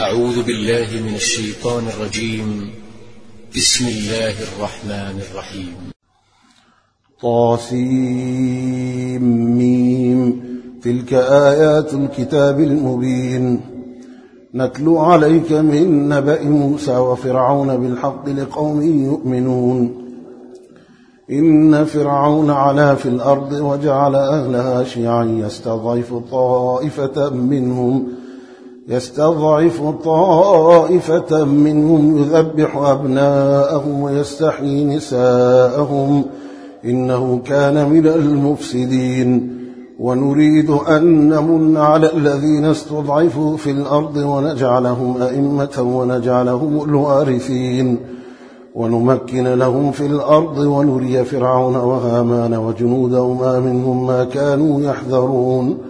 أعوذ بالله من الشيطان الرجيم. بسم الله الرحمن الرحيم. طاسيم تلك آيات الكتاب المبين. نتلو عليك من نبأ موسى وفرعون بالحق لقوم يؤمنون. إن فرعون علا في الأرض وجعل أهلها شيعا يستضعف طائفة منهم. يستضعف طائفة منهم يذبح أبناءهم ويستحيي نساءهم إنه كان من المفسدين. ونريد أن نمن على الذين استضعفوا في الأرض ونجعلهم أئمة ونجعلهم الوارثين. ونمكن لهم في الأرض ونري فرعون وهامان وجنودهما منهم ما كانوا يحذرون.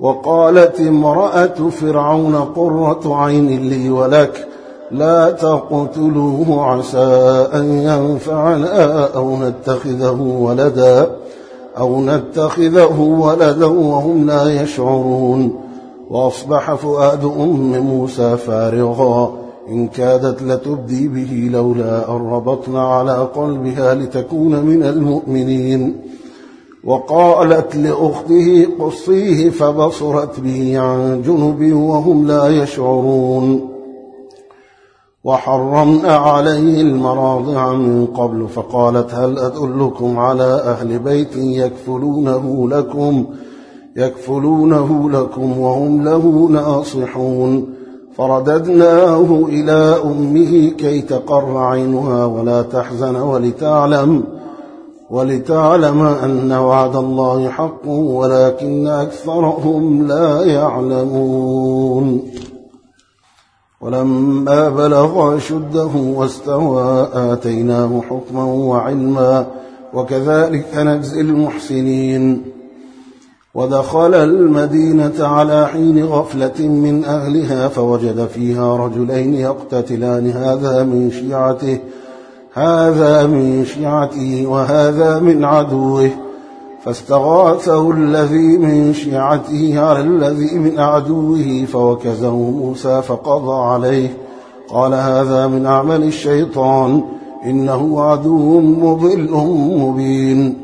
وقالت امرأة فرعون قرة عين لي ولك لا تقتلوه عسى أن ينفعنا أو نتخذه ولدا أو نتخذه ولدا وهم لا يشعرون. وأصبح فؤاد أم موسى فارغا إن كادت لتبدي به لولا أن ربطنا على قلبها لتكون من المؤمنين. وقالت لأخته قصيه فبصرت به عن جنب وهم لا يشعرون. وحرمنا عليه المراضع من قبل فقالت هل أدلكم على أهل بيت يكفلونه لكم؟ يكفلونه لكم وهم له ناصحون. فرددناه إلى أمه كي تقر عينها ولا تحزن ولتعلم ولتعلم أن وعد الله حق ولكن أكثرهم لا يعلمون. ولما بلغ شده واستوى آتيناه حكما وعلما وكذلك نجزي المحسنين. ودخل المدينة على حين غفلة من أهلها فوجد فيها رجلين يقتتلان هذا من شيعته. هذا من شيعته وهذا من عدوه فاستغاثه الذي من شيعته على الذي من عدوه فوكزه موسى فقضى عليه. قال هذا من أعمال الشيطان إنه عدو مضل مبين.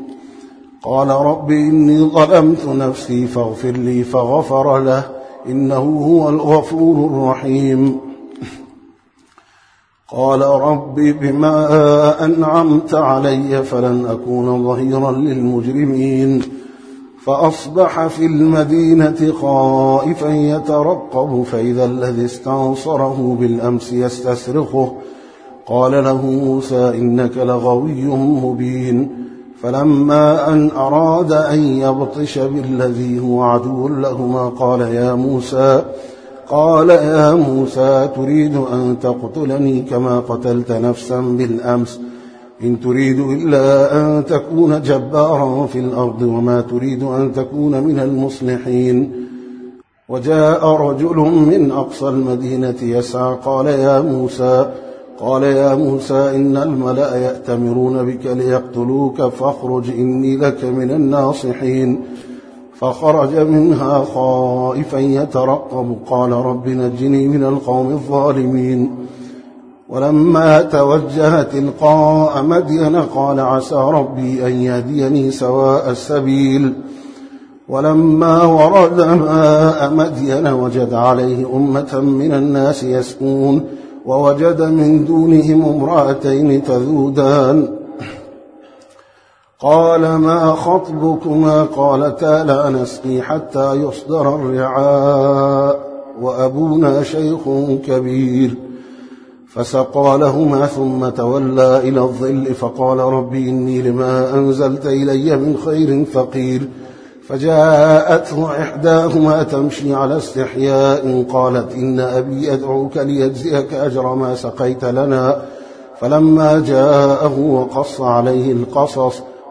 قال رب إني ظلمت نفسي فاغفر لي فغفر له إنه هو الغفور الرحيم. قال رب بما أنعمت علي فلن أكون ظهيرا للمجرمين. فأصبح في المدينة خائفا يترقب فإذا الذي استنصره بالأمس يستسرخه. قال له موسى إنك لغوي مبين. فلما أن أراد أن يبطش بالذي هو عدو لهما قال يا موسى قال يا موسى تريد أن تقتلني كما قتلت نفسا بالأمس. إن تريد إلا أن تكون جبارا في الأرض وما تريد أن تكون من المصلحين. وجاء رجل من أقصى المدينة يسعى قال يا موسى قال يا موسى إن الملأ يأتمرون بك ليقتلوك فاخرج إني لك من الناصحين. فخرج منها خائفا يترقب. قال رب نجني من القوم الظالمين. ولما توجه تلقاء مدين قال عسى ربي أن يهديني سواء السبيل. ولما ورد ماء مدين وجد عليه أمة من الناس يسكون ووجد من دونهم امرأتين تذودان. قال ما خطبكما؟ قالتا لا نسقي حتى يصدر الرعاء وأبونا شيخ كبير. فسقى لهما ثم تولى إلى الظل فقال ربي إني لما أنزلت إلي من خير فقير. فجاءته إحداهما تمشي على استحياء قالت إن أبي أدعوك ليجزيك أجر ما سقيت لنا. فلما جاءه وقص عليه القصص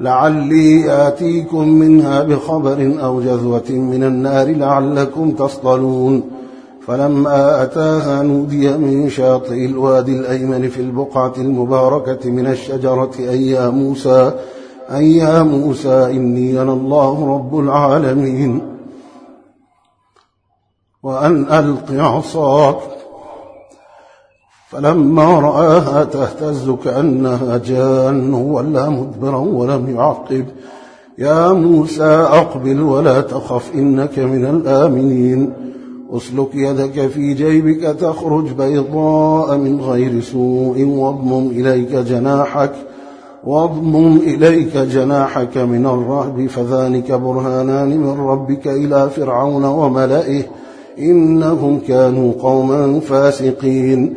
لعلي آتيكم منها بخبر أو جذوة من النار لعلكم تصطلون. فلما أتاها نودي من شاطئ الوادي الأيمن في البقعة المباركة من الشجرة. أي يا موسى أي يا موسى إني أنا الله رب العالمين. وأن ألق عصاك. فلما رآها تهتز كأنها جان ولا مدبرا ولم يعقب. يا موسى أقبل ولا تخف إنك من الآمنين. أسلك يدك في جيبك تخرج بيضاء من غير سوء واضمم إليك جناحك واضمم إليك جناحك من الرهب فذلك برهانان من ربك إلى فرعون وملئه إنهم كانوا قوما فاسقين.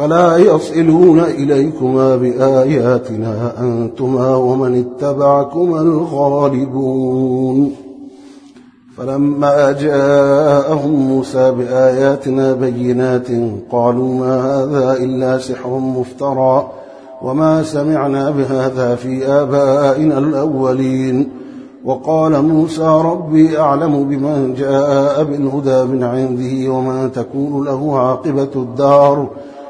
فلا يصلون إليكما بآياتنا أنتما ومن اتبعكما الغالبون. فلما جاءهم موسى بآياتنا بينات قالوا ما هذا إلا سحر مفترى وما سمعنا بهذا في آبائنا الأولين. وقال موسى ربي أعلم بمن جاء بالهدى من عنده ومن تكون له عاقبة الدار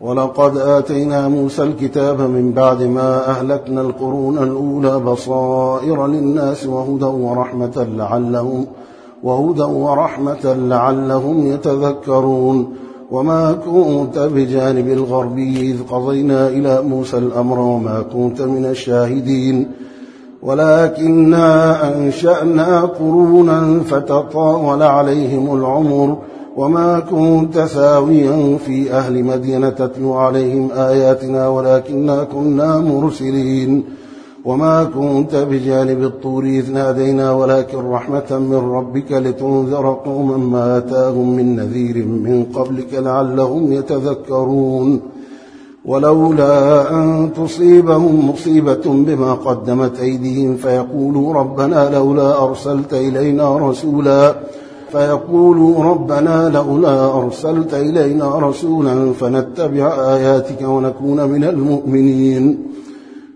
ولقد آتينا موسى الكتاب من بعد ما أهلكنا القرون الأولى بصائر للناس وهدى ورحمة لعلهم وهدى ورحمة لعلهم يتذكرون. وما كنت بجانب الغربي إذ قضينا إلى موسى الأمر وما كنت من الشاهدين. ولكننا أنشأنا قرونا فتطاول عليهم العمر وما كنت ثاويا في أهل مدينة تتلو عليهم آياتنا ولكننا كنا مرسلين. وما كنت بجانب الطور إذ نادينا ولكن رحمة من ربك لتنذر قوما ما أتاهم من نذير من قبلك لعلهم يتذكرون. ولولا أن تصيبهم مصيبة بما قدمت أيديهم فيقولوا ربنا لولا أرسلت إلينا رسولا. فيقولوا ربنا لولا أرسلت إلينا رسولا فنتبع آياتك ونكون من المؤمنين.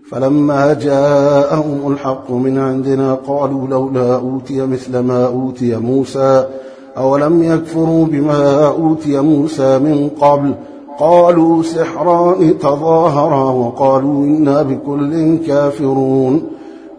فلما جاءهم الحق من عندنا قالوا لولا أوتي مثل ما أوتي موسى أولم يكفروا بما أوتي موسى من قبل؟ قالوا سحران تظاهرا وقالوا إنا بكل كافرون.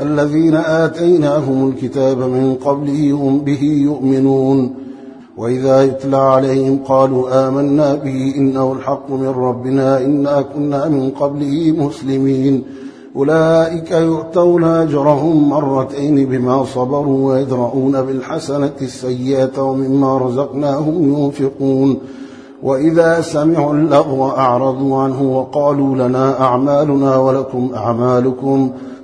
الذين آتيناهم الكتاب من قبله هم به يؤمنون. وإذا يتلى عليهم قالوا آمنا به إنه الحق من ربنا إنا كنا من قبله مسلمين. أولئك يؤتون أجرهم مرتين بما صبروا ويدرؤون بالحسنة السيئة ومما رزقناهم ينفقون. وإذا سمعوا اللغو أعرضوا عنه وقالوا لنا أعمالنا ولكم أعمالكم.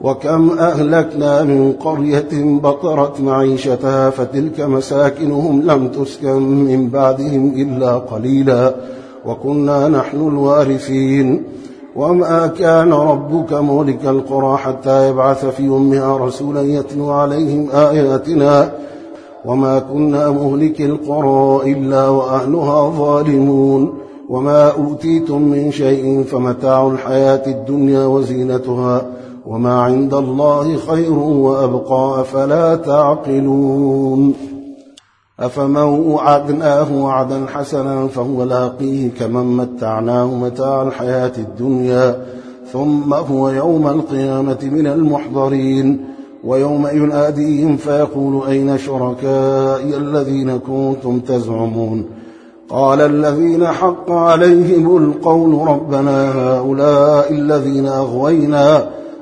وكم أهلكنا من قرية بطرت معيشتها فتلك مساكنهم لم تسكن من بعدهم إلا قليلا. وكنا نحن الوارثين. وما كان ربك مولك القرى حتى يبعث في أمها رسولا يتلو عليهم آياتنا. وما كنا مهلك القرى إلا وأهلها ظالمون. وما أوتيتم من شيء فمتاع الحياة الدنيا وزينتها. وما عند الله خير وأبقى فلا تعقلون؟ أفمن وعدناه وعدا حسنا فهو لاقيه كمن متعناه متاع الحياة الدنيا ثم هو يوم القيامة من المحضرين ويوم يناديهم فيقول أين شركائي الذين كنتم تزعمون؟ قال الذين حق عليهم القول ربنا هؤلاء الذين أغوينا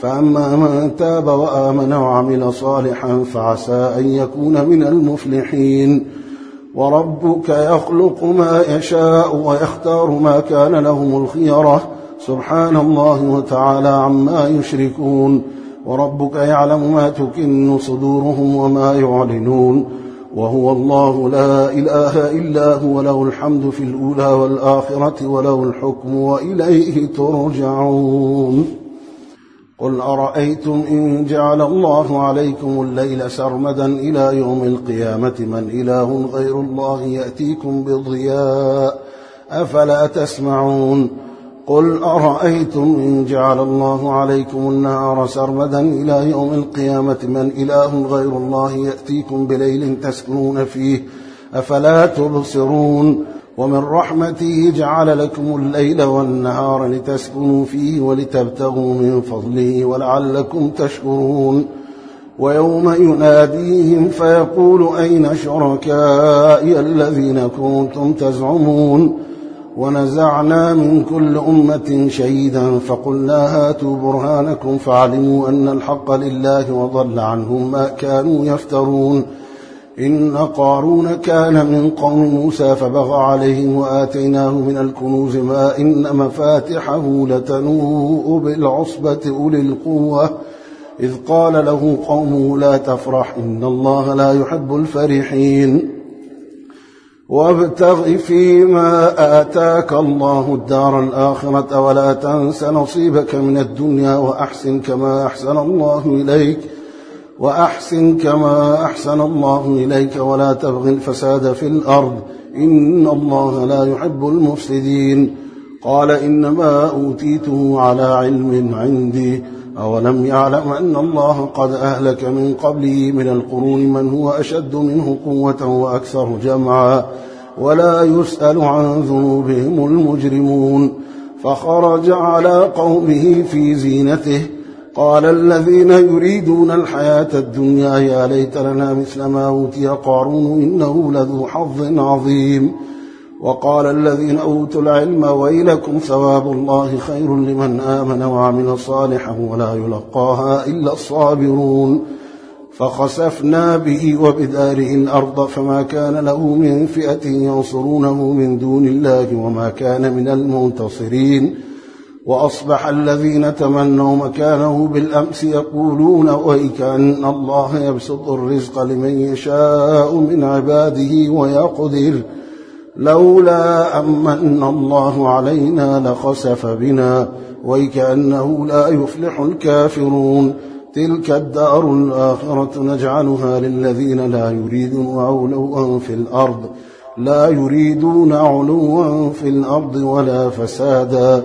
فأما من تاب وآمن وعمل صالحا فعسى أن يكون من المفلحين. وربك يخلق ما يشاء ويختار ما كان لهم الخيرة. سبحان الله وتعالى عما يشركون. وربك يعلم ما تكن صدورهم وما يعلنون. وهو الله لا إله إلا هو له الحمد في الأولى والآخرة وله الحكم وإليه ترجعون. قل أرأيتم إن جعل الله عليكم الليل سرمدا إلى يوم القيامة من إله غير الله يأتيكم بضياء أفلا تسمعون قل أرأيتم إن جعل الله عليكم النهار سرمدا إلى يوم القيامة من إله غير الله يأتيكم بليل تسكنون فيه أفلا تبصرون ومن رحمته جعل لكم الليل والنهار لتسكنوا فيه ولتبتغوا من فضله ولعلكم تشكرون. ويوم يناديهم فيقول أين شركائي الذين كنتم تزعمون؟ ونزعنا من كل أمة شهيدا فقلنا هاتوا برهانكم فعلموا أن الحق لله وضل عنهم ما كانوا يفترون. إن قارون كان من قوم موسى فبغى عليهم وآتيناه من الكنوز ما إن مفاتحه لتنوء بالعصبة أولي القوة. إذ قال له قومه لا تفرح إن الله لا يحب الفرحين. وابتغ فيما آتاك الله الدار الآخرة ولا تنس نصيبك من الدنيا وأحسن كما أحسن الله إليك. وأحسن كما أحسن الله إليك ولا تبغ الفساد في الأرض. إن الله لا يحب المفسدين. قال إنما أوتيته على علم عندي. أولم يعلم أن الله قد أهلك من قبله من القرون من هو أشد منه قوة وأكثر جمعا. ولا يسأل عن ذنوبهم المجرمون. فخرج على قومه في زينته. قال الذين يريدون الحياة الدنيا يا ليت لنا مثل ما أوتي قارون إنه لذو حظ عظيم. وقال الذين أوتوا العلم ويلكم ثواب الله خير لمن آمن وعمل صالحا ولا يلقاها إلا الصابرون. فخسفنا به وبداره الأرض فما كان له من فئة ينصرونه من دون الله وما كان من المنتصرين. وأصبح الذين تمنوا مكانه بالأمس يقولون ويك أن الله يبسط الرزق لمن يشاء من عباده ويقدر لولا أمن الله علينا لخسف بنا ويكأنه لا يفلح الكافرون تلك الدار الآخرة نجعلها للذين لا يريدون علوا في الأرض لا يريدون علوا في الأرض ولا فسادا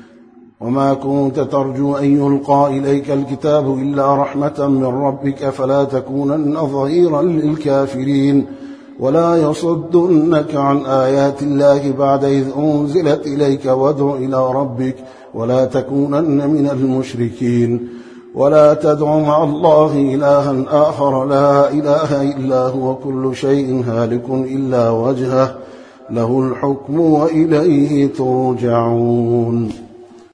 وما كنت ترجو أن يلقى إليك الكتاب إلا رحمة من ربك فلا تكونن ظهيرا للكافرين. ولا يصدنك عن آيات الله بعد إذ أنزلت إليك وادع إلى ربك ولا تكونن من المشركين. ولا تدع مع الله إلها آخر. لا إله إلا هو كل شيء هالك إلا وجهه. له الحكم وإليه ترجعون.